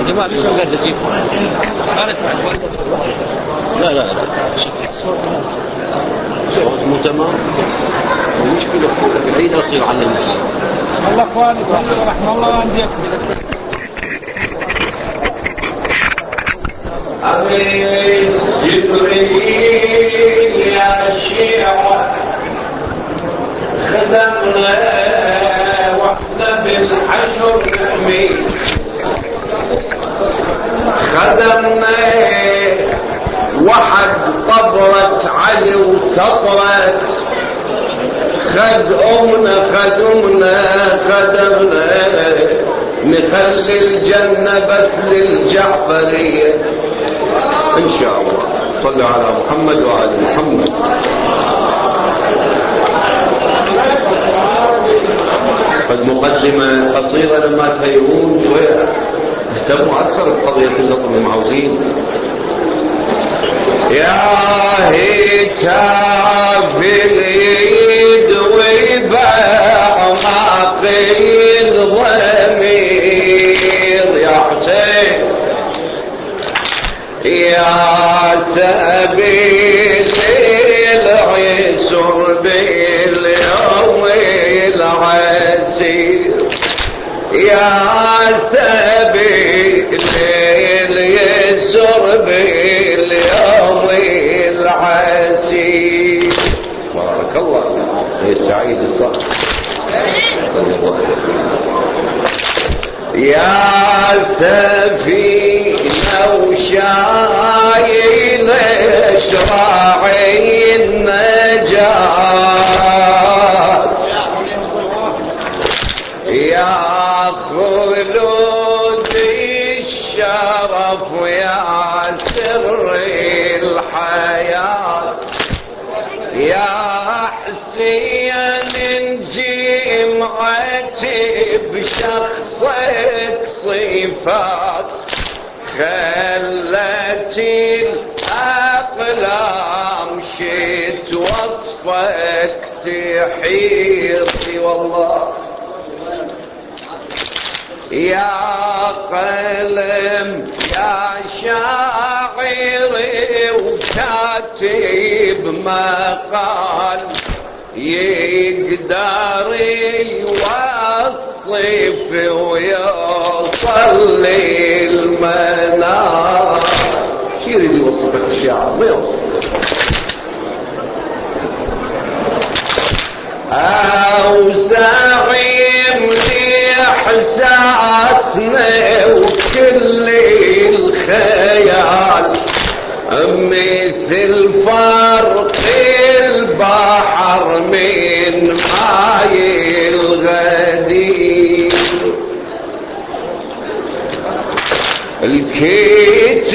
الجماعة ليش قاعد تجيب لا لا لا مو تمام المشكلة العيد أصير على المسلم الله أخواني رحمه الله عندك أمين جبريل يا شيعة خدمنا وإحنا بالحشر أمين خدمنا وحد طبرت علي وسطرت خدمنا خدمنا خدمنا نخلي الجنة بس للجعفرية. إن شاء الله. صلوا على محمد وآل محمد. قد مقدمة قصيرة لما تهيئون شوية اهتموا أكثر بقضية اللطم المعوزين. يا شراعي النجاة خلت الأقلام شيت وصفك تحيرتي والله. يا قلم يا شاعري وكاتب مقال يقدر يوصف ويوصل يوصفك الشعر ما يوصف أوسع لإحساسنا وكل الخيال. مثل فرق البحر من ماي الغدير. الكيت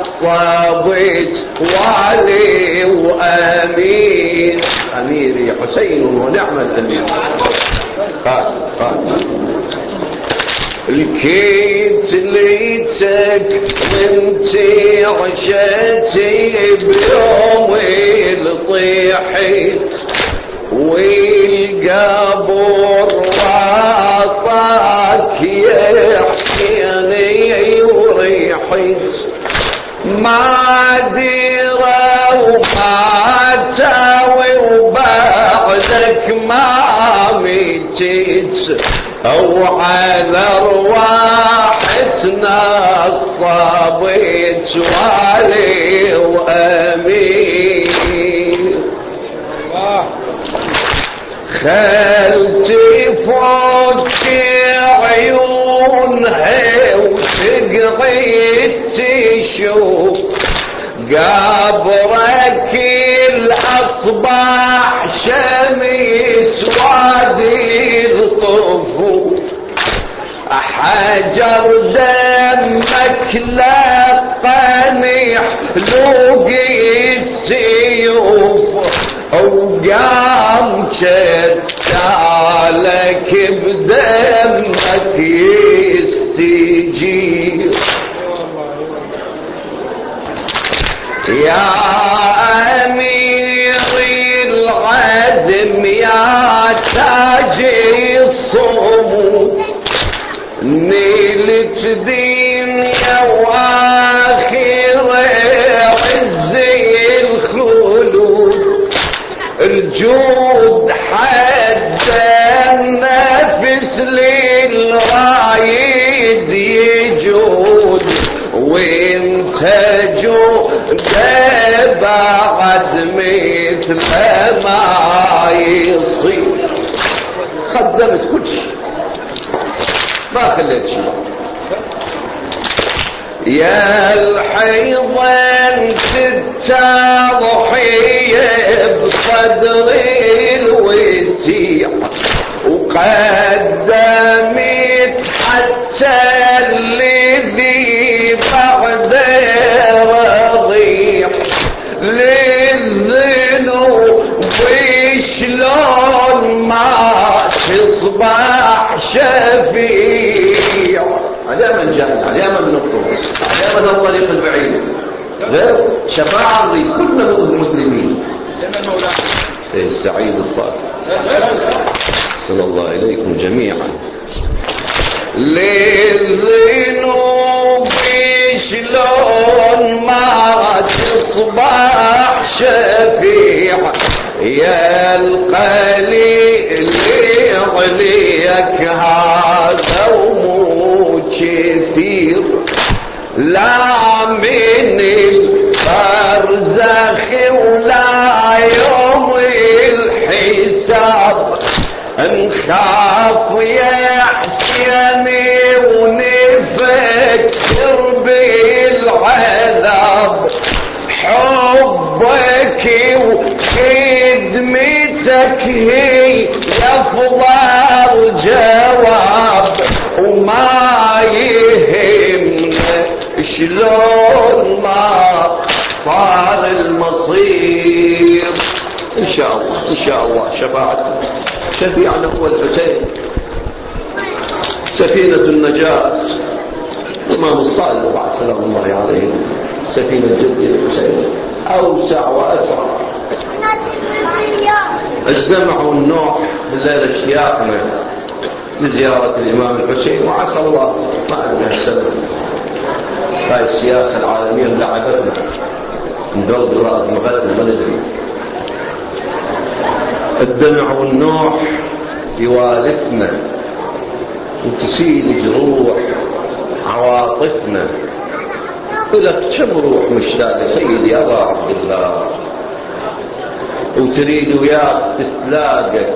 الصبيت والي وأمين. اميري حسين ونعم الامير قال قال. الكيت ليتك انتي عشتي بيوم الطيحيت يا الحيضان تتضحية بصدر هذا الطريق البعيد. غير شفاعة كلنا المسلمين. إيه، السعيد الصالح صلى الله إليكم جميعا. للذنوب شلون ما تصبح شفيع. يا القليل عليك هذا ومو كثير. لا من البرزخ ولا يوم الحساب. نخاف يا حسيني ونفكر بالعذاب. حبك وخدمتك هي شلون ما صار المصير. إن شاء الله إن شاء الله. شفاعتكم شفيعنا هو الحسين. سفينة النجاة. الإمام الصادق بعد سلام الله عليه سفينة جدي الحسين. أوسع وأسرع. اجتمعوا النوح الليلة شياخنا لزيارة الإمام الحسين وعسى الله ما أدري السبب. السياسة العالمية ندور رأس مغلنا ما ندري. الدمع والنوح يوالفنا. وتسيل جروح عواطفنا. لك كم روح مشتاقة سيدي أبا عبد الله. وتريد وياك تتلاقى.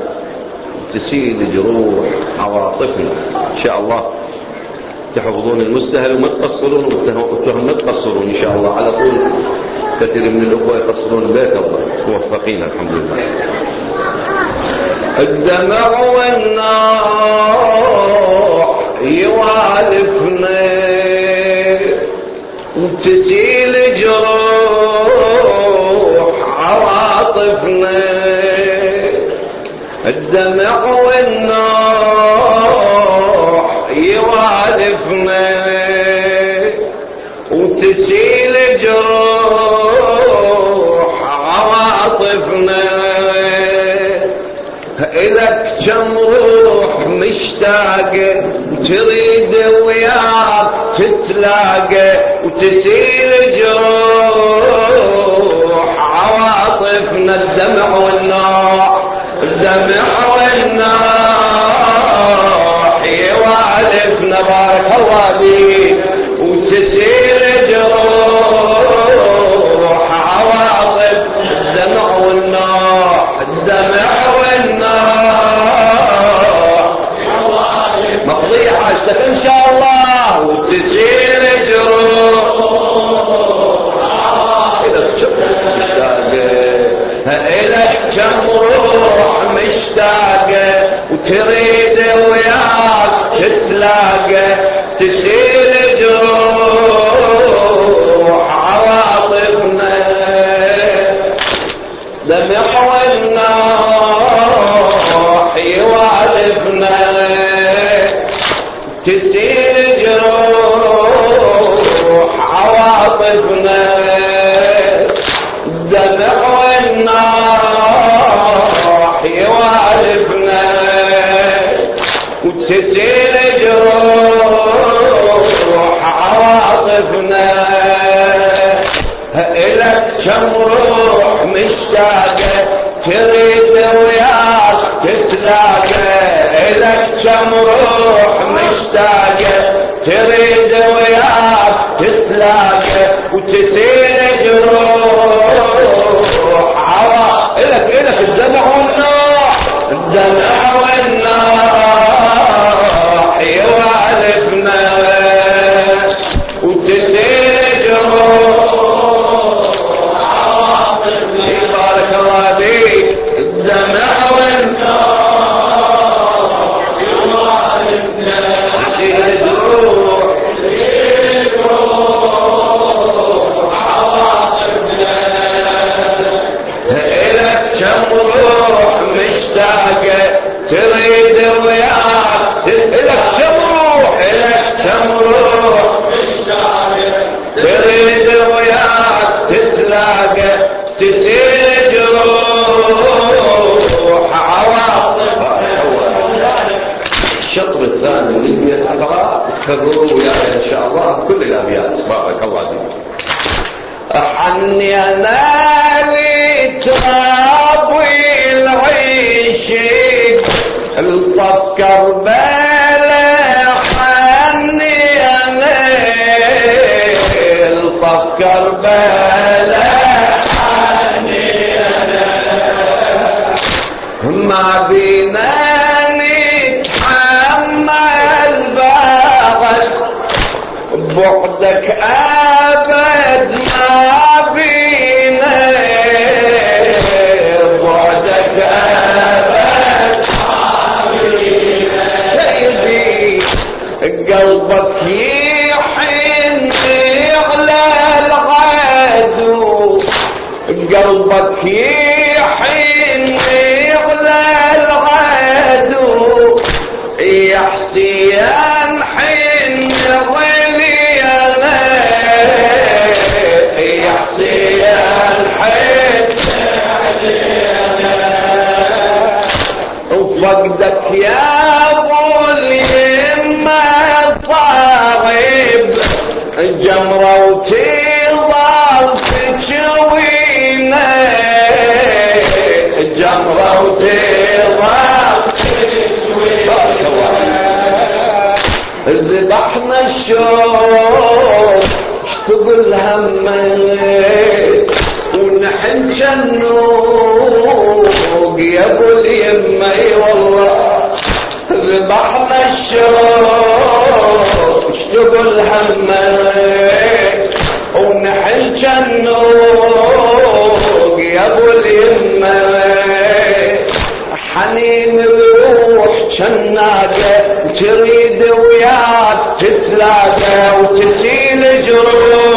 تسيل جروح عواطفنا. إن شاء الله. تحفظون المستهل وما تقصرون والتهم ما تقصرون إن شاء الله. على طول كثير من الأخوة يقصرون. بيت الله موفقين الحمد لله. الدمع والنار يوالفنا. وتسيل جروح عواطفنا. الدمع والنار إلك كم روح مشتاقة تريد وياك تتلاقى وتسيل جروح. عواطفنا الدمع والنار الدمع والنار. يوالفنا بارك الله بيك وتسيل تريد وياك تتلاقى وقتك يا ظلم طارب جمرة وتظل تشوينا جمرة وتظل تشوينا ذبحنا الشوق شتقول الهم. ونحن جنوب يا كل يمي والله. ربحنا الشراك اشتق الحمام ونحل جنوك يا كل يمي حنين الروح جناك تريد وياك تتلاقى وتسيل جروح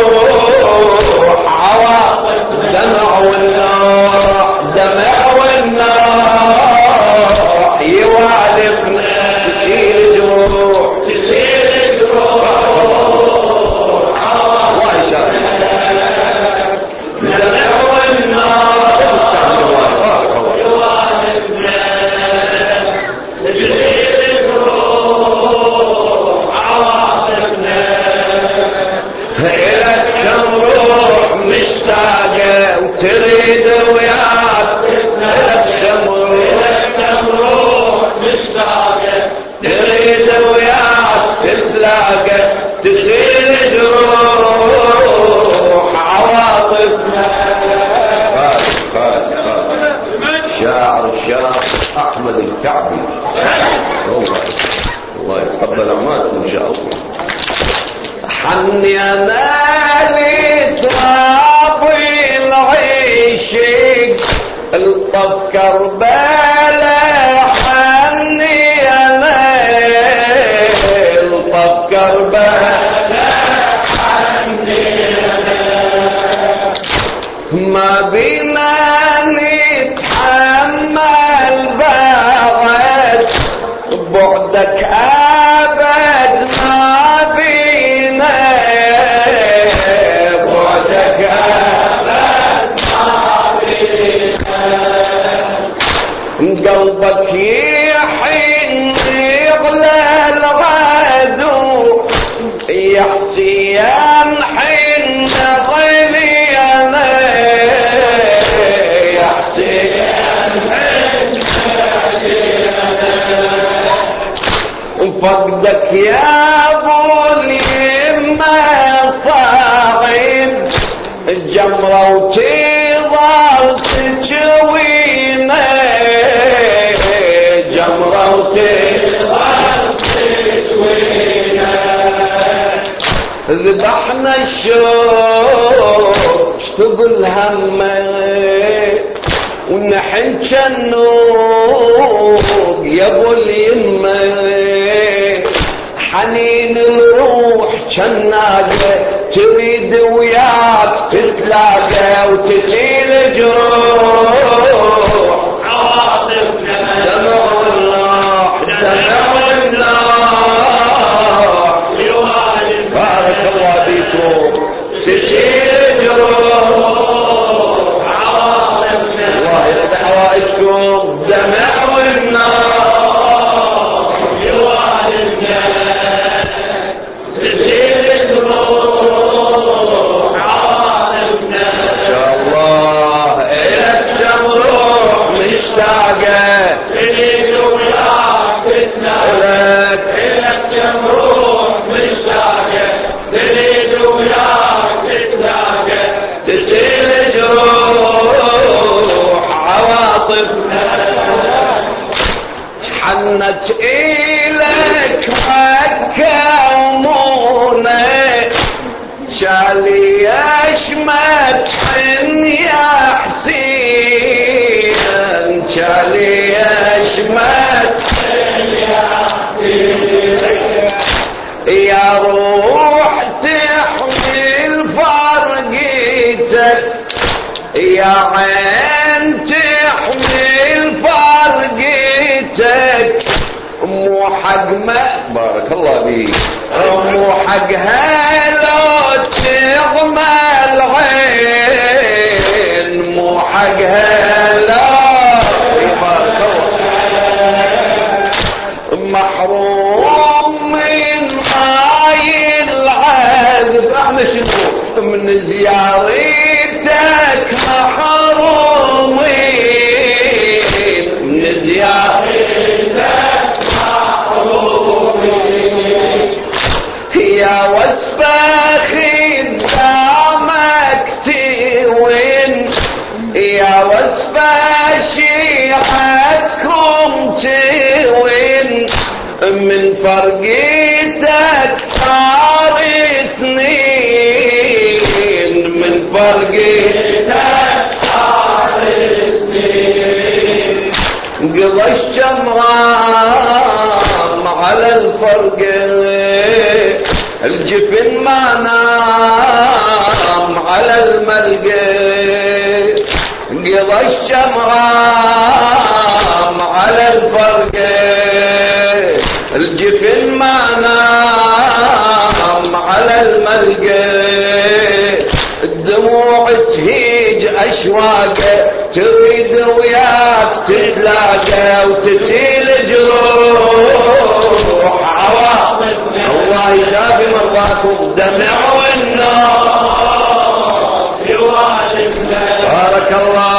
شوف اشتغل همك ونحن جنوب يا أبو اليمة. حنين الروح جناجة تريد وياك تتلاقى وتشيل جروح للجروح عواطفنا. حنت إلك حكمونا شالي أشمت حني. بارك الله بيك حقها لا تغمى العين مو حقها بارك الله محروم من هاي العذب. إحنا شنو من زيارتك محروم. والشمران على الفرق. الجفن ما نام على الملقى قضى الشمرة وتشيل جروح الجروح الله يشافي مرضاكم. دمع النار. بارك الله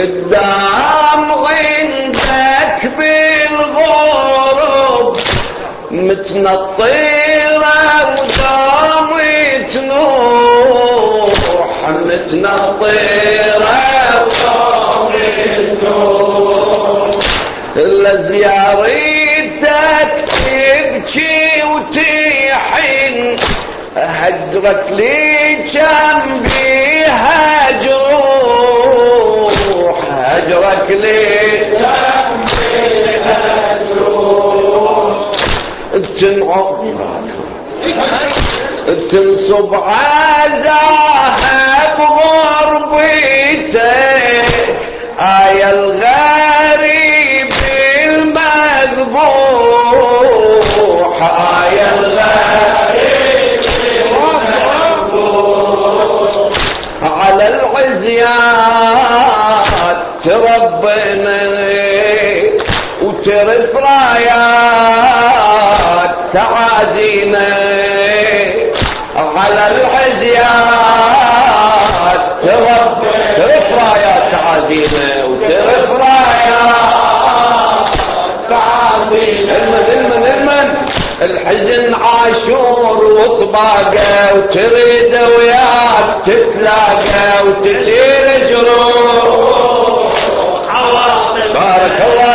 قدام غنتك بالغرب متنطيرة ودام تنوح متنطيرة ودام تنوح. لزيارتك تبكي وتيحن هجرت لي جنبي بيها هجرك لي تنعق تنصب عزاها بغربتك آية الغريب المذبوح آية الغريب المذبوح على العزيات تربنا وترف رايات تعادينا على العزيات. ترف رايات تعادينا وترف رايات تعادينا. المن المن الحزن عاشور وطباقة وتريد وياك تتلاقى وتسير جروح. بارك الله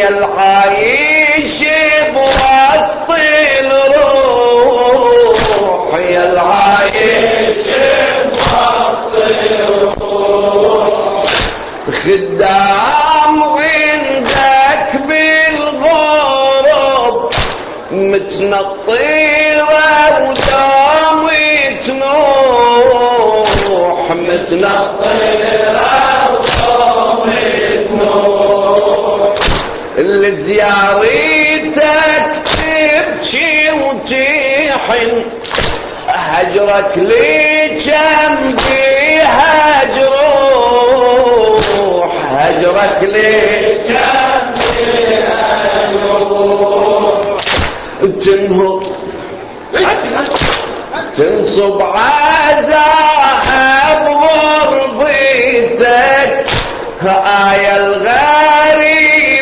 يا العايش بوسط الروح يا العايش بوسط الروح خدام عندك بالغرب متنطيرة ودامت نوح متنطيرة اللي زيارتك تبكي وتحن هجرك لي جنبي هجروح هجرك لي جنبي هجروح تنصب عزاها بغربتك آية الغريب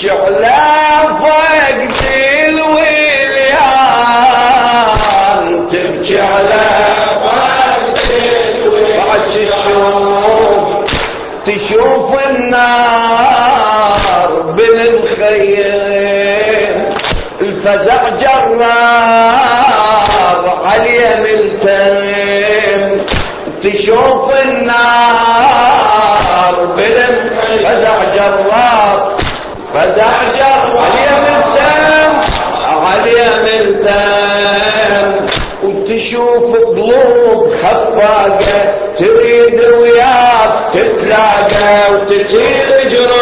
she الإسلام وتشوف قلوب خفاقة تريد وياك تتلاقى وتسير جروح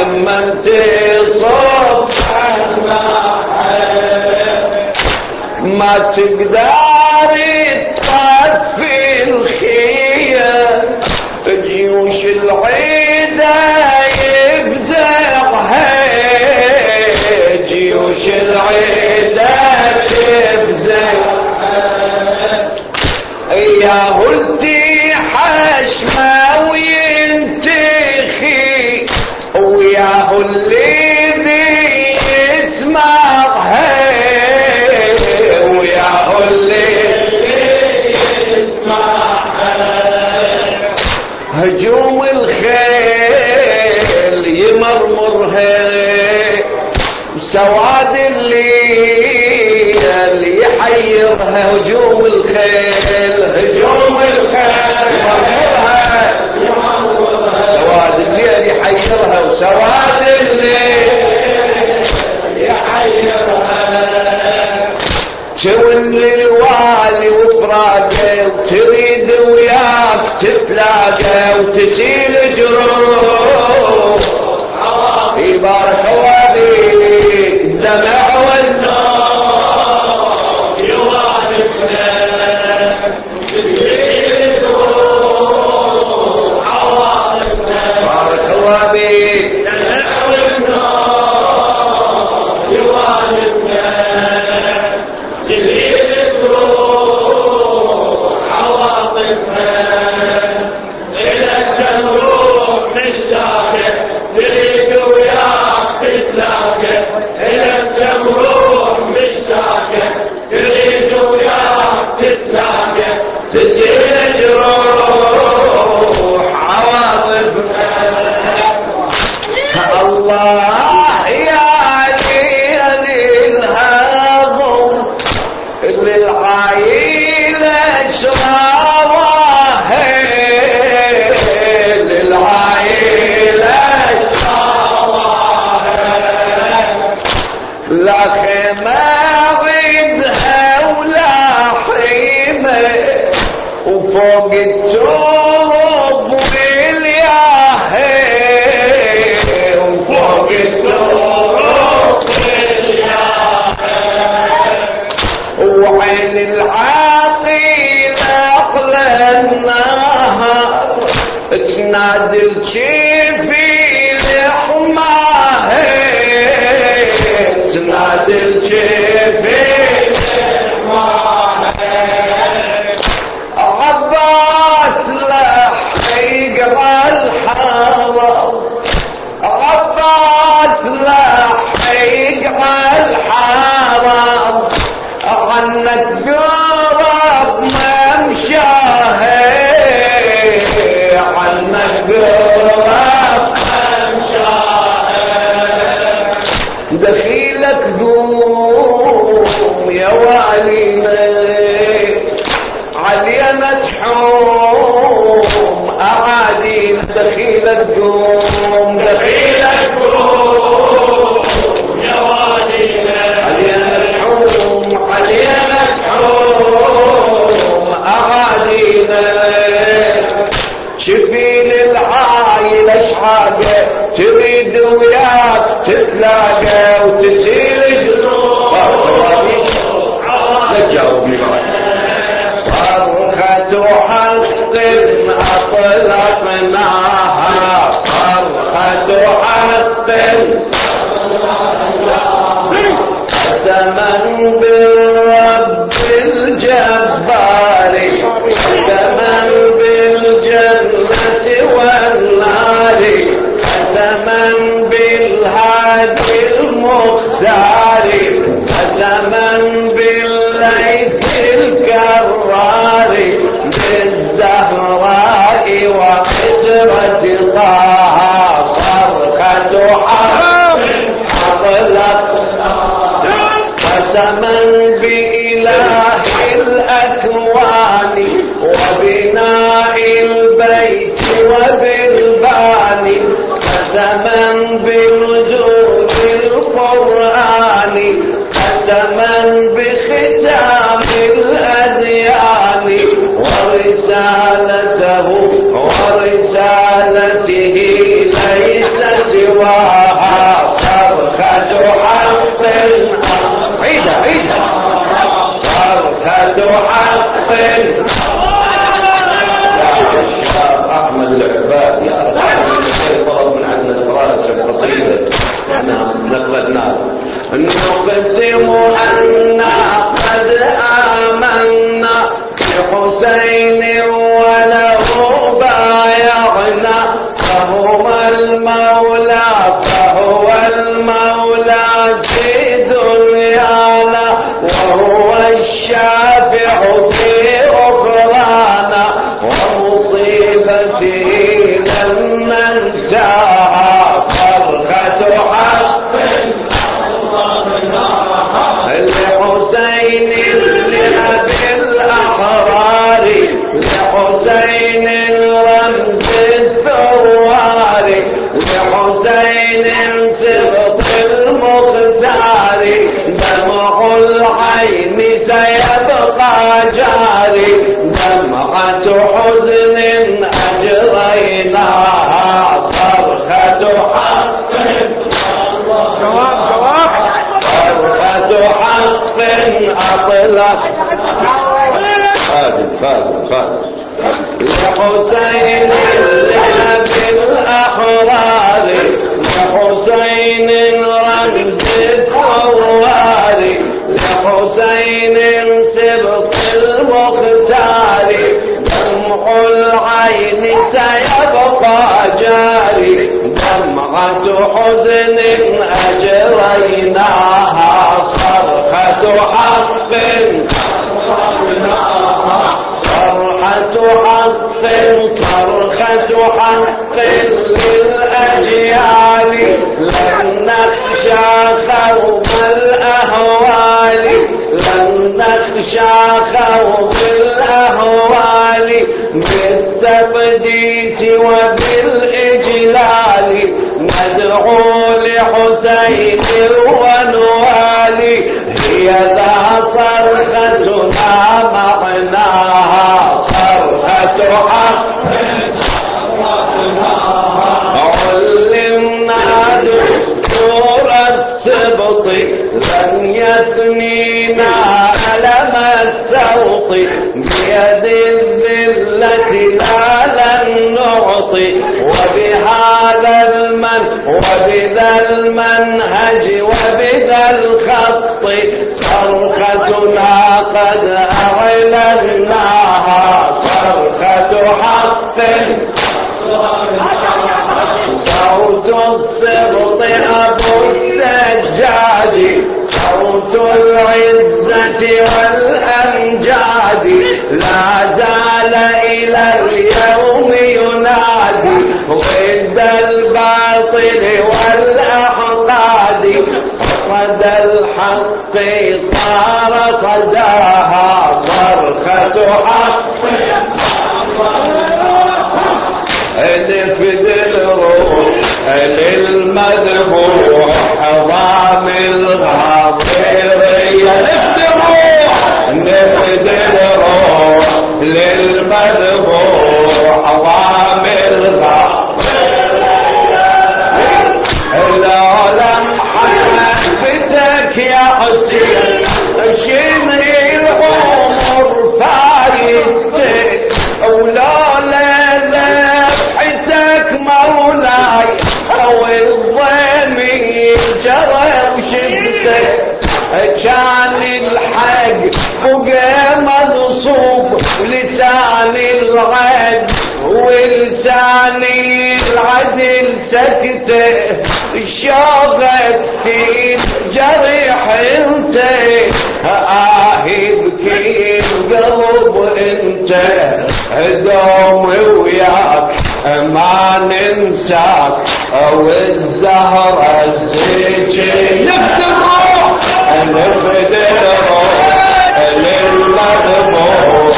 لما تسطح ما تقدر الليل يحيرها هجوم الخيل. هجوم الخيل. يمرها سواد الليل يحيرها وسواد الليل. يحيرها تون للوالي وفراقه وتريد وياك تتلاقى وتشيل جروح. بارك الله حوالي زمان لك ما ضدها وفوق التوب والينا علي مدحوم أعادي دخيلك قوم دخيلك قوم يا والينا علي مدحوم علي مدحوم أعادينا شفيل العايلة اشحاقه تريد وياك تتلاقى وتسير بعد صرخة حق أطلقناها صرخة حق قسما بالرب صرخة حق احمد العباد يا جاري دمعة حزن أجريناها صرخة حق صرخة حق صرخة حق للأجيال لن نخشى خوف بالتثبيت وبالإجلال ندعو لحسين الونوال. هي ذا صرختنا معناها صرخة حق علمنا دستور السبط لن يثنينا ألم السوط. وبذا المنهج وبذا الخط صرختنا قد أعلناها صرخة حق. صوت الصبط أبو السجاد صوت العزة والأمجاد. لا زال إلى الباطل والأحقاد صد الحق صار صداها صرخة حق. نفد الروح للمذبوح حرام الغاضرية نفد نفد الروح للمذبوح حرام الغاضرية كان الحق. بقى مغصوب لسان العد ولساني العدل شوقت في جريح انت آهي بكي القلب انت دومي وياك ما ننساك أو الزهرة الزيجي نفس الروح نفد الروح للمذبوح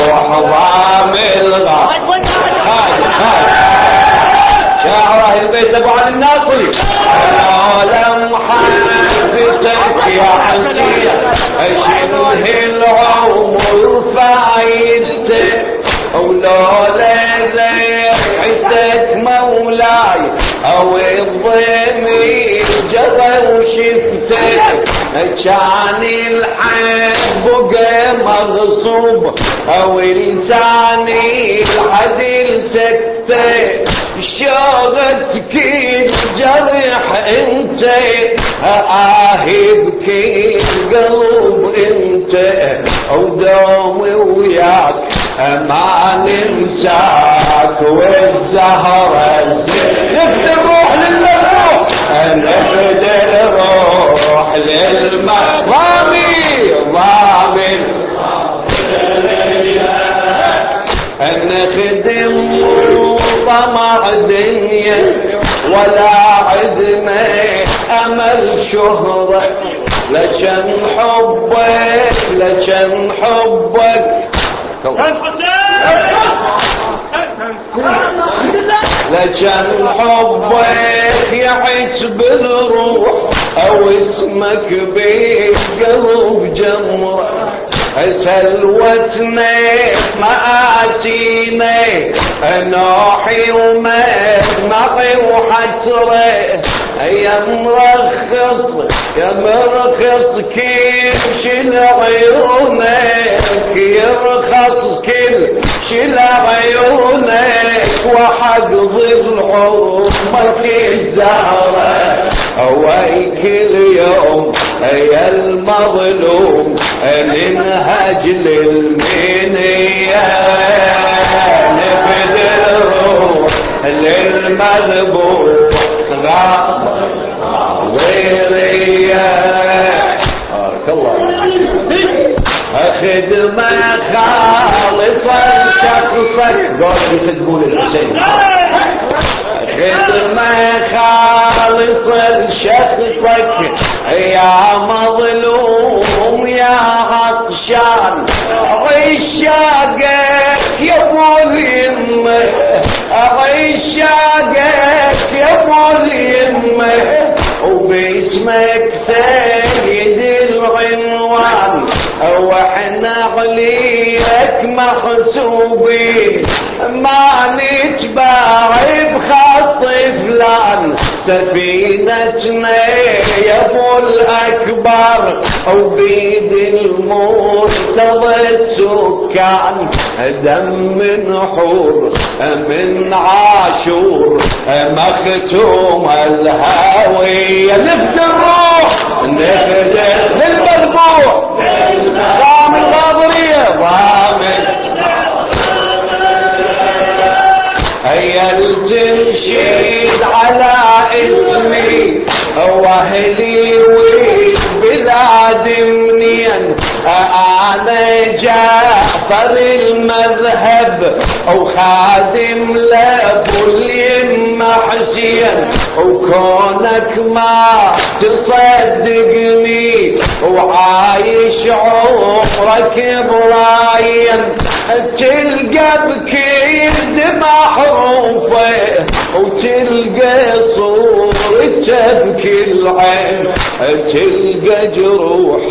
ولولا ذبحتك مولاي. أو الضمير جرى وشفتك كان الحب بقى مغصوب. أو لساني العدل سكتك شوقتك الجرح أنت. اهبك القلب أنت. ودومي وياك ما ننساك والزهرة نفد الروح للمروح نفد الروح للمرامي ضامن نخدم طمع دنيا ولا عدنا أمل شهرة. لكن حبك لكن حبك لكن حبك يعيش بالروح أو اسمك بالقلب جمرة. سلوتنا مآسينا نوحي ومدمعي وحسرة يا مرخص يا مرخص كيف شل عيونك يرخص كل شل عيونك وحقض العمر الزهرة. ويك اليوم يا المظلوم ننهج للمنية نفد الروح للمذبوح غيرية بارك الله خدمة خالصة شخصك قول تقول الحسين. خدمة خالصة لشخصك يا مظلوم يا عطشان عشاقك يا اليمة عشاقك يا اليمة وباسمك سيد العنوان وإحنا عليك محسوبين ما نتباع بخط فلان سفينتنا يا أبو الأكبر وبيد المرتضى السكان دم من حور من عاشور مختوم الهاوية. نفد الروح نفد للمذبوح هيا التنشيد على إسمي وأهلي وبلاد منين؟ أنا جعفر المذهب وخادم لابو حسين وكونك ما تصدقني. وعايش عمرك براين تلقى بكيد محروفه وتلقى صورته بكل عين تلقى جروح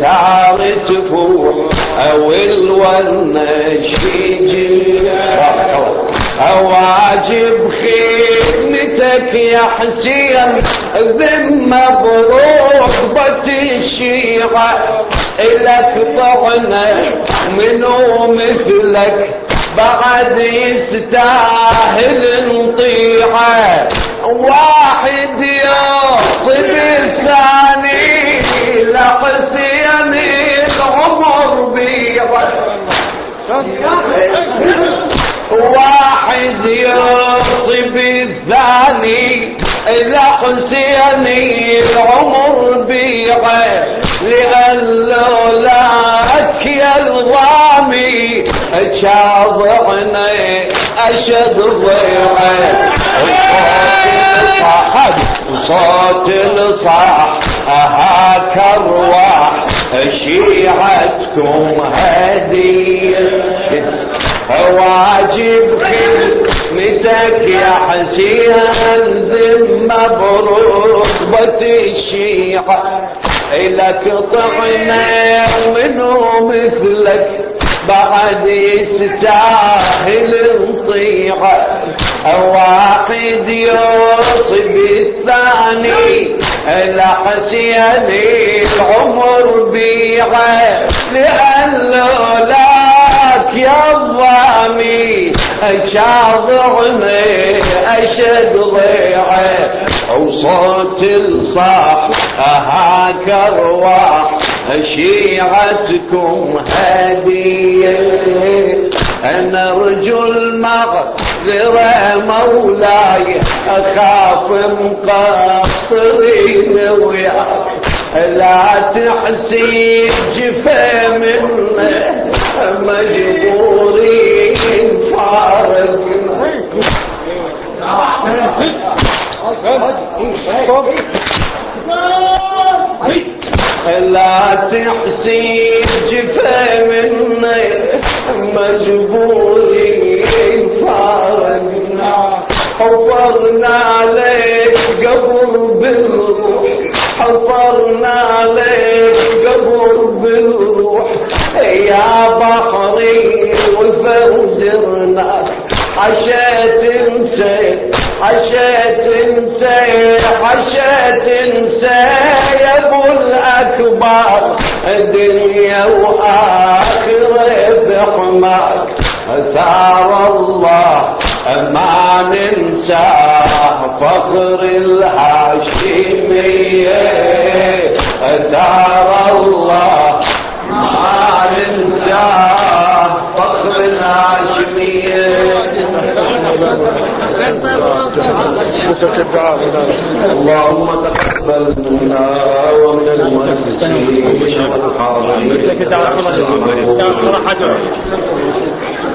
ثار تفوح. والونش يجي واجب خدمتك يا حسين ذمة بروحبة الشيعة. إلك طعنة منو مثلك بعد يستاهل نطيعة. واحد يصب الثاني لحسين العمر بيضة. الثاني لحسين العمر بيضه لأنه لك يا الضامي شاضعنا أشد ضيعه صوت الصاح هاك الرواح شيعتكم هدية. واجب خدمتك يا حسين ذمة برغبة الشيعة لك طعنا منو مثلك بعد يستاهل نطيعه واحد يوصي بالثاني لحسين العمر بيعة. لأنه لك يا الضامي شاضعنا أشد ضيعه وصوت الصاح هاك ارواح شيعتكم هدية. أنا رجل مغفرة مولاي أخاف مقصرين وياك. لا تحسي جفا منه لا تحسين جفا مني مجبورين فارقنا حفرنا عليك قبر بالروح حفرنا عليك قبر بالروح يا بحري وفوزرناك عشات انسى عشات انسى عشات انسى. يا ابو الأكبر دنيا وآخرة بحماك. ثار الله ما ننساه فخر الهاشمية. ثار الله ما ننساه فخر الهاشمية. اللهم تقبل منا ومن المؤسسين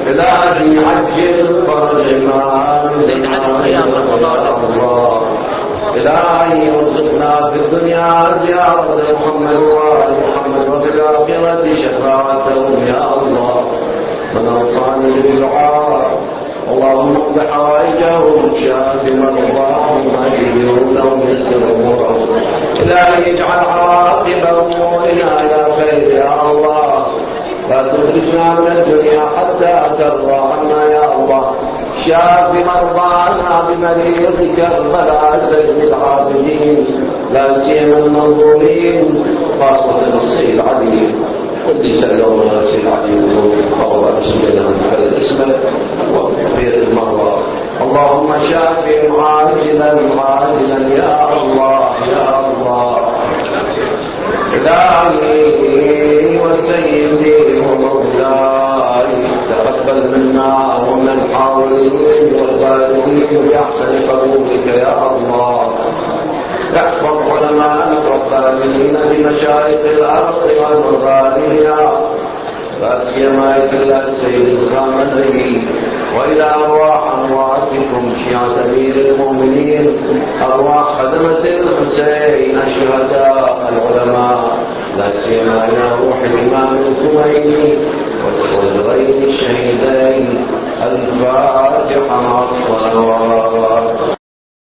إلهي عجل فرج ما الله. إلهي ارزقنا في الدنيا زيارة محمد وآل محمد وفي الآخرة شفاعتهم يا الله ونوصاني بالدعاء اللهم اقض حوائجهم شاف مرضاهم واجبرهم لهم يسر امورهم إلهي اجعل عاقب أمورنا إلى خير يا الله. لا تخرجنا من الدنيا حتى ترضى عنا يا الله. شاف مرضانا بمريض كربلاء زين العابدين. لا سيما المنظورين. خاصة السيد علي ودي سألوا السيد علي وقال بسم الله اسمه وغفير المرضى. اللهم شافهم عاجلا عاجلا يا الله يا الله. إلهي وسيدي ومولاي تقبل منا ومن الحاضرين والغائبين بأحسن قبولك يا الله احفظ علماء الربانيين بمشايخ الأرض والمغاربها لا سيما إلى السيد الخامنئي وإلى أرواح أمواتكم شيعة أمير المؤمنين. أرواح خدمة الحسين الشهداء العلماء. لا سيما إلى روح الإمام الخميني والغير الشهيدين. الفاتحة مع الصلوات.